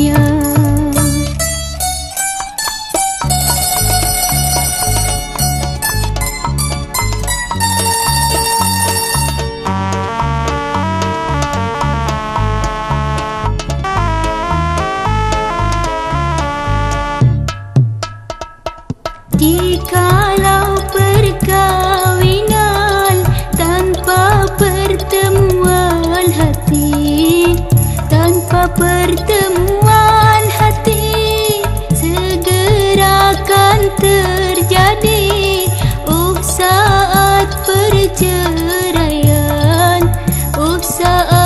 Yeah. pertemuan hati segera akan terjadi. Oh saat perceraian Oh saat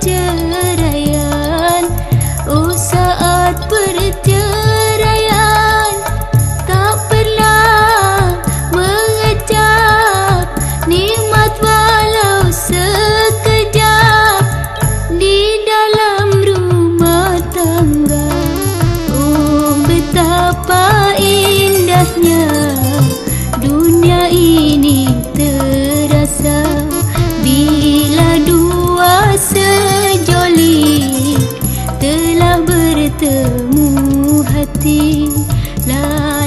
见 ketemu hati lah.